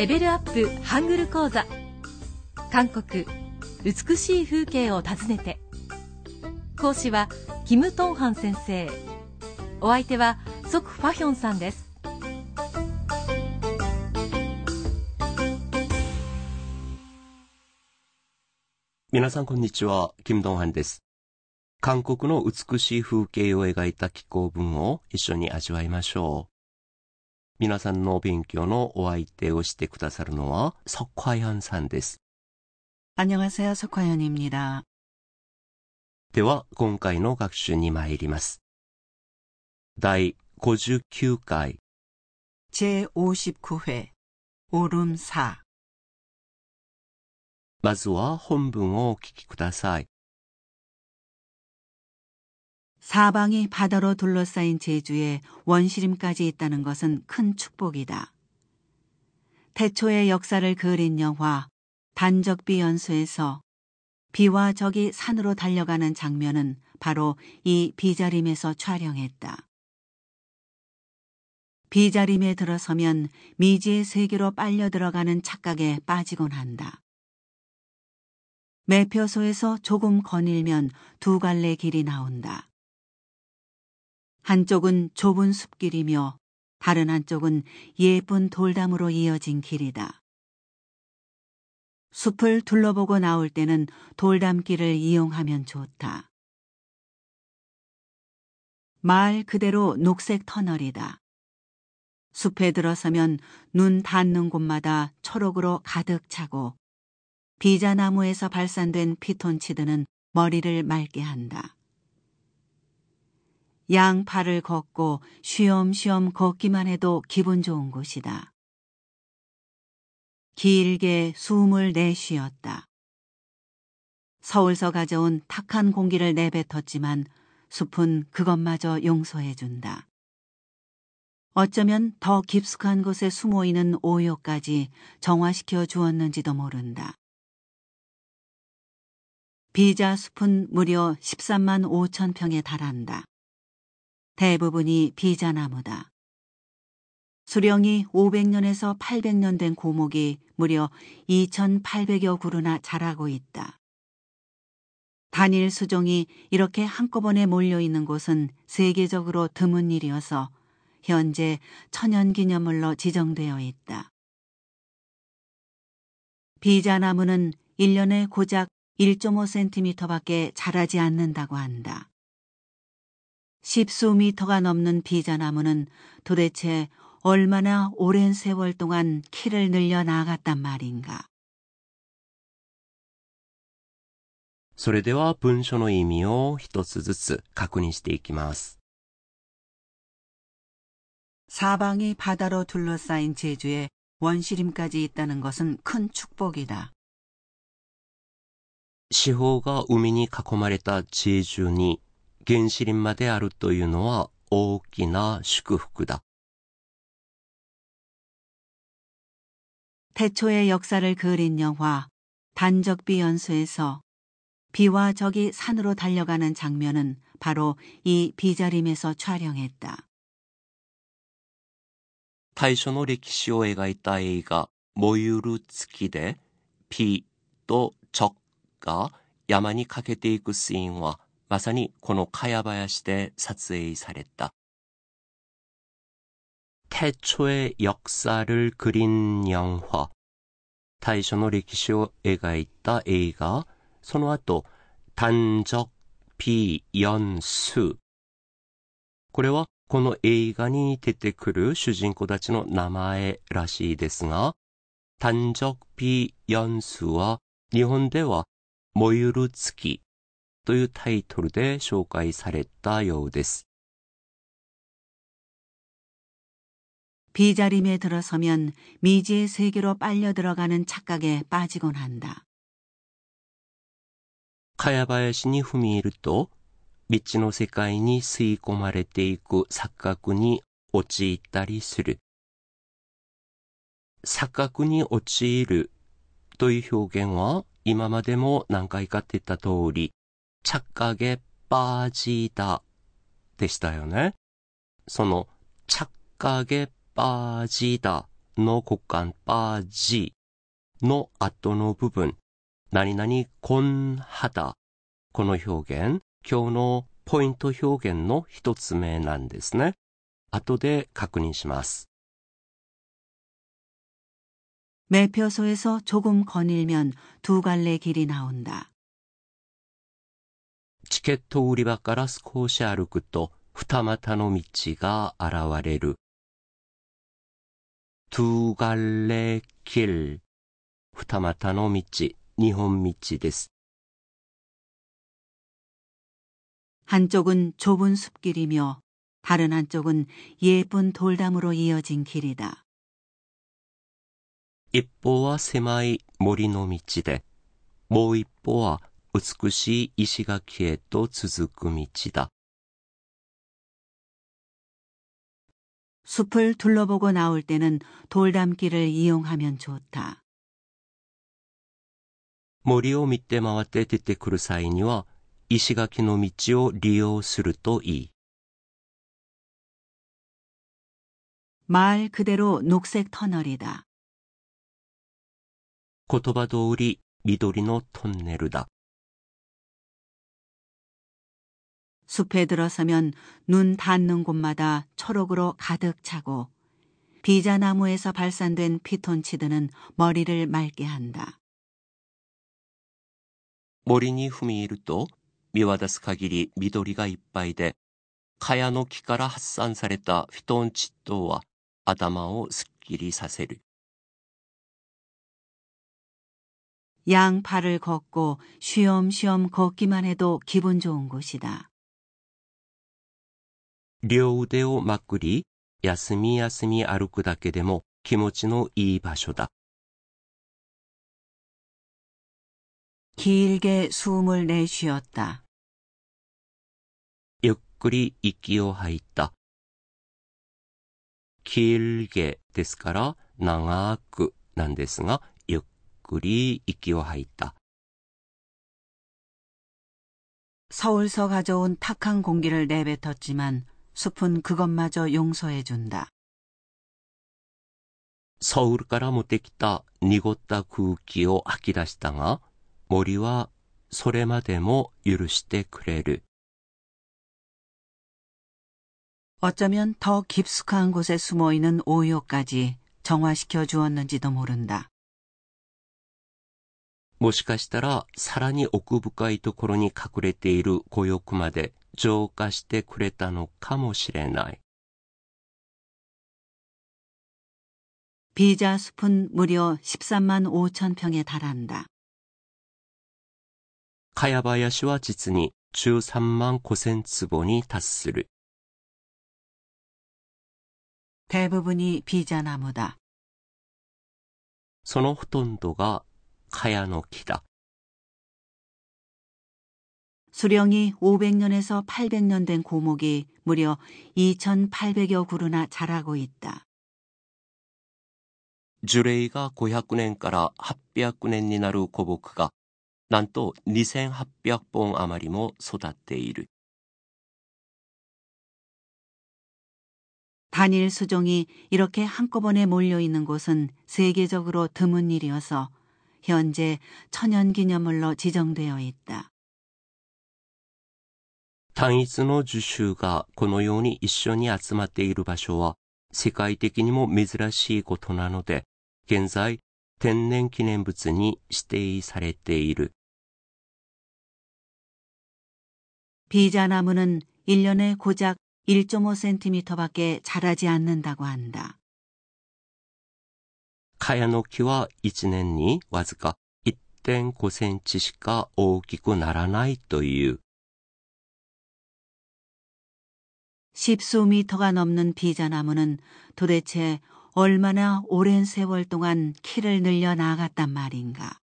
レベルアップハングル講座。韓国美しい風景を訪ねて。講師はキム・トンハン先生。お相手はソク・ファヒョンさんです。皆さんこんにちは、キム・ドンハンです。韓国の美しい風景を描いた気候文を一緒に味わいましょう。皆さんの勉強のお相手をしてくださるのは석화연さんです。안녕하세요석화연입니 다。 では、今回の学習に参ります。第59回제59회오름4まずは本文をお聞きください。 사방이 바다로 둘러싸인 제주에 원시림까지 있다는 것은 큰 축복이다. 태초의 역사를 그린 영화 단적비 연수에서 비와 적이 산으로 달려가는 장면은 바로 이 비자림에서 촬영했다. 비자림에 들어서면 미지의 세계로 빨려 들어가는 착각에 빠지곤 한다. 매표소에서 조금 거닐면 두 갈래 길이 나온다. 한쪽은 좁은 숲길이며 다른 한쪽은 예쁜 돌담으로 이어진 길이다. 숲을 둘러보고 나올 때는 돌담길을 이용하면 좋다. 마을 그대로 녹색 터널이다. 숲에 들어서면 눈 닿는 곳마다 초록으로 가득 차고 비자나무에서 발산된 피톤치드는 머리를 맑게 한다. 양팔을 걷고 쉬엄쉬엄 걷기만 해도 기분 좋은 곳이다. 길게 숨을 내쉬었다. 서울서 가져온 탁한 공기를 내뱉었지만 숲은 그것마저 용서해준다. 어쩌면 더 깊숙한 곳에 숨어 있는 오요까지 정화시켜 주었는지도 모른다. 비자 숲은 무려 13만 5천 평에 달한다. 대부분이 비자나무다. 수령이 500년에서 800년 된 고목이 무려 2,800여 그루나 자라고 있다. 단일 수종이 이렇게 한꺼번에 몰려 있는 곳은 세계적으로 드문 일이어서 현재 천연기념물로 지정되어 있다. 비자나무는 1년에 고작 1.5cm밖에 자라지 않는다고 한다. 십수 미터가 넘는 비자나무는 도대체 얼마나 오랜 세월 동안 키를 늘려 나갔단 말인가. それでは文書の意味を一つずつ確認していきます。 사방이 바다로 둘러싸인 제주에 원시림까지 있다는 것은 큰 축복이다. 四方が海に囲まれた제주に 原始林まであるというのは大きな祝福だ。태초의역사를그린영화단적비연수에서비와적이산으로달려가는장면은바로이비자림에서촬영했다大初の歴史を描いた映画「燃ゆる月」でピとチョが山にかけていくシーンは まさにこの茅林で撮影された。태초의역사를그린영화大初の歴史を描いた映画、その後、단적비연 수。 これはこの映画に出てくる主人公たちの名前らしいですが、단적비연수は日本では燃ゆる月 というタイトルで紹介されたようです。비자림에들어서면미지의세계로빨려들어가는착각에빠지곤한다茅林に踏み入ると、道の世界に吸い込まれていく錯覚に陥ったりする。錯覚に陥るという表現は今までも何回かって言った通り、 착각에빠지다でしたよね。その착각에빠지다 の股間빠지の後の部分、何々곤肌。この表現、今日のポイント表現の一つ目なんですね。後で確認します。 매표소에서 조금 거닐면 두 갈래 길이 나온다. チケット売り場から少し歩くと二股の道が現れる。두갈래길二股の道、二本道です。 한쪽은 좁은 숲길이며 다른 한쪽은 예쁜 돌담으로 이어진 길이다. 一方は狭い森の道で、もう一方は 美しい石垣へと続く道だ。 숲을 둘러보고 나올 때는 돌담길을 이용하면 좋다. 森を見て回って出てくる際には、石垣の道を利用するといい。 말 그대로 녹색 터널이다. 言葉通り緑のトンネルだ。 숲에 들어서면 눈 닿는 곳마다 초록으로 가득 차고 비자나무에서 발산된 피톤치드는 머리를 맑게 한다. 모리니 후미이루또 미와다스카 길이 미도리가 이빠이데 카야노 키카라 핫산사레타 피톤치또와 아다마오 스끼리 사세르 양팔을 걷고 쉬엄쉬엄 걷기만 해도 기분 좋은 곳이다. 両腕をまくり、休み休み歩くだけでも気持ちのいい場所だ。 길게 숨을 내쉬었다. ゆっくり息を吐いた。길게ですから長くなんですが、ゆっくり息を吐いた。 서울서 가져온 탁한 공기를 내뱉었지만 숲은 그것마저 용서해준다. ソウルから持ってきた濁った空気を吐き出したが、森はそれまでも許してくれる。 어쩌면 더 깊숙한 곳에 숨어 있는 오요까지 정화시켜 주었는지도 모른다. もしかしたらさらに奥深いところに隠れている孤欲まで 浄化してくれたのかもしれない。 비자 숲은 무려 13만 5천 평에 달한다. 茅林は実に13万5千坪に達する。 대부분이 비자나무다. そのほとんどが茅の木だ。 수령이 500년에서 800년 된 고목이 무려 2,800여 그루나 자라고 있다. 주레이가 고약군엔까라 합약군엔니나루 고복크가 난또 니생 합약봉 아마리모 소다떼이르. 단일 수종이 이렇게 한꺼번에 몰려있는 곳은 세계적으로 드문 일이어서 현재 천연기념물로 지정되어 있다. 単一の樹種がこのように一緒に集まっている場所は世界的にも珍しいことなので、現在天然記念物に指定されている。 비자나무는 1년에 고작 1.5cm밖에 자라지 않는다고 한다. 茅の木は1年にわずか1.5センチしか大きくならないという。 십수 미터가 넘는 비자나무는 도대체 얼마나 오랜 세월 동안 키를 늘려 나갔단 말인가.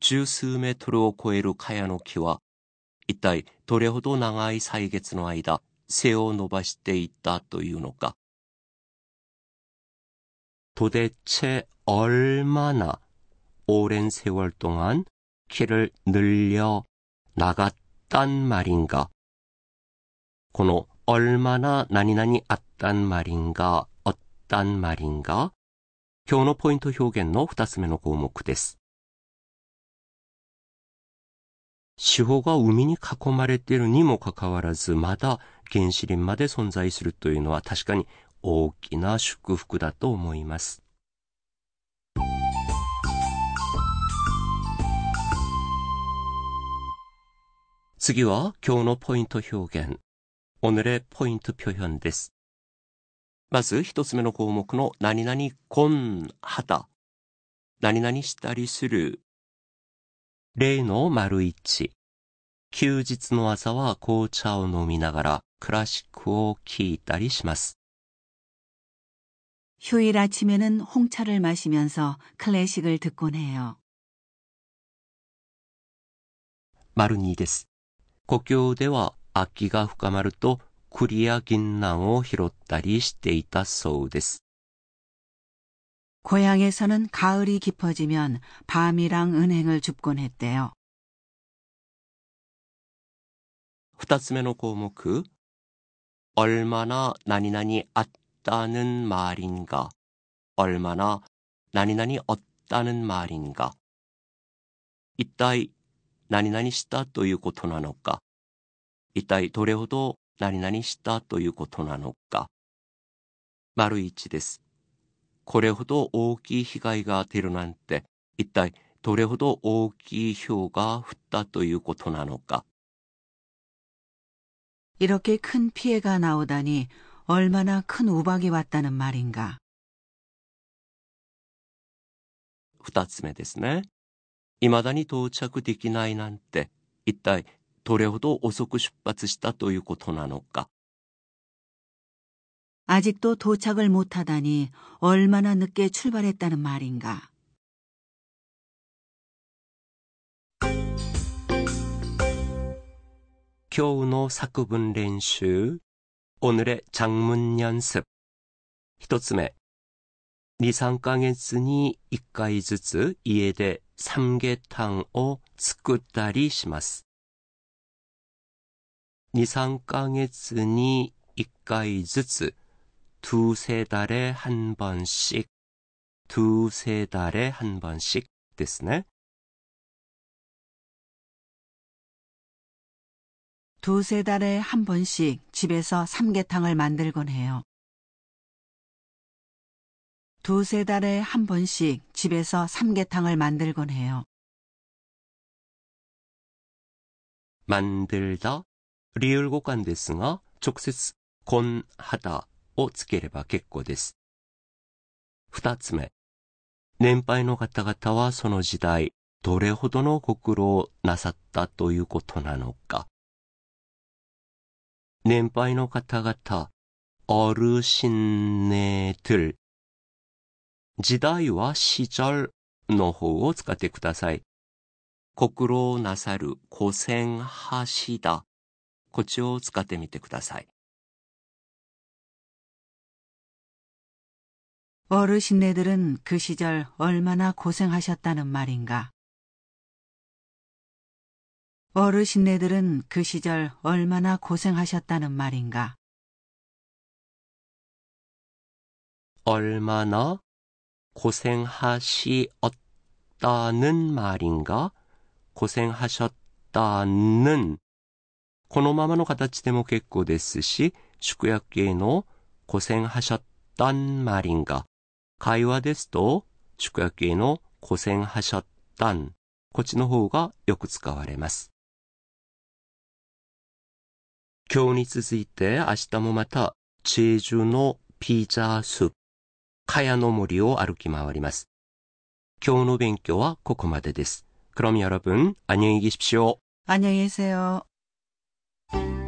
十数メートルを超える茅の木は、一体どれほど長い歳月の間、背を伸ばしていったというのか。 도대체 얼마나 오랜 세월 동안 키를 늘려 나갔단 말인가? この 얼마나 何々あったん 말인가 있단 말인가? 今日のポイント表現の二つ目の項目です。四方が海に囲まれているにもかかわらず、まだ原始林まで存在するというのは確かに大きな祝福だと思います。次は今日のポイント表現。 오늘의ポイント표현です。まず一つ目の項目の何々こんはだ。何々したりする。例の丸一。休日の朝は紅茶を飲みながらクラシックを聴いたりします。 휴일 아침에는 홍차를 마시면서 클래식을 듣곤 해요. 丸二です。故郷では 秋が深まると栗や銀杏を拾ったりしていたそうです。 고향에서는 가을이 깊어지면 밤이랑 은행을 줍곤 했대요. 2つ目の項目 얼마나 나니나니 왔다는 말인가 얼마나 나니나니 왔다는 말인가 一体何々したということなのか一体どれほど何々したということなのか丸一です。これほど大きい被害が出るなんて一体どれほど大きい氷が降ったということなのか 이렇게 큰 피해가 나오다니 얼마나 큰 우박이 왔다는 말인가. 二つ目ですね。未だに到着できないなんて、一体 どれほど遅く出発したということなのか。 아직도 도착을 못하다니 얼마나 늦게 출발했다는 말인가. 今日の作文練習。오늘의 장문 연습。一つ目。2、3ヶ月に1回ずつ家で삼계탕を作ったりします。 2、3ヶ月に1回ずつ두세 달에 한 번씩 두세 달에 한 번씩ですね。 두세 달에 한 번씩 집에서 삼계탕을 만들곤 해요. 두세 달에 한 번씩 집에서 삼계탕을 만들곤 해요. 만들다 理由語間ですが、直接、こん、はだをつければ結構です。二つ目。年配の方々はその時代、どれほどのご苦労をなさったということなのか。年配の方々、어르신네들。時代は시절の方を使ってください。ご苦労なさる、고생하시다。 こっちを使ってみてください。 어르신네들은 그 시절 얼마나 고생하셨다는 말인가. 어르신네들은 그 시절 얼마나 고생하셨다는 말인가. 얼마나 고생하시었다는 말인가? 고생하셨다는 このままの形でも結構ですし、縮約形の 고생하셨단 말인가? 会話ですと、縮約形の 고생하셨단 こっちの方がよく使われます。今日に続いて明日もまた、チェジュのピザスープ、茅の森を歩き回ります。今日の勉強はここまでです。그럼여러분안녕히계십시오 안녕히 계세요. Thank you.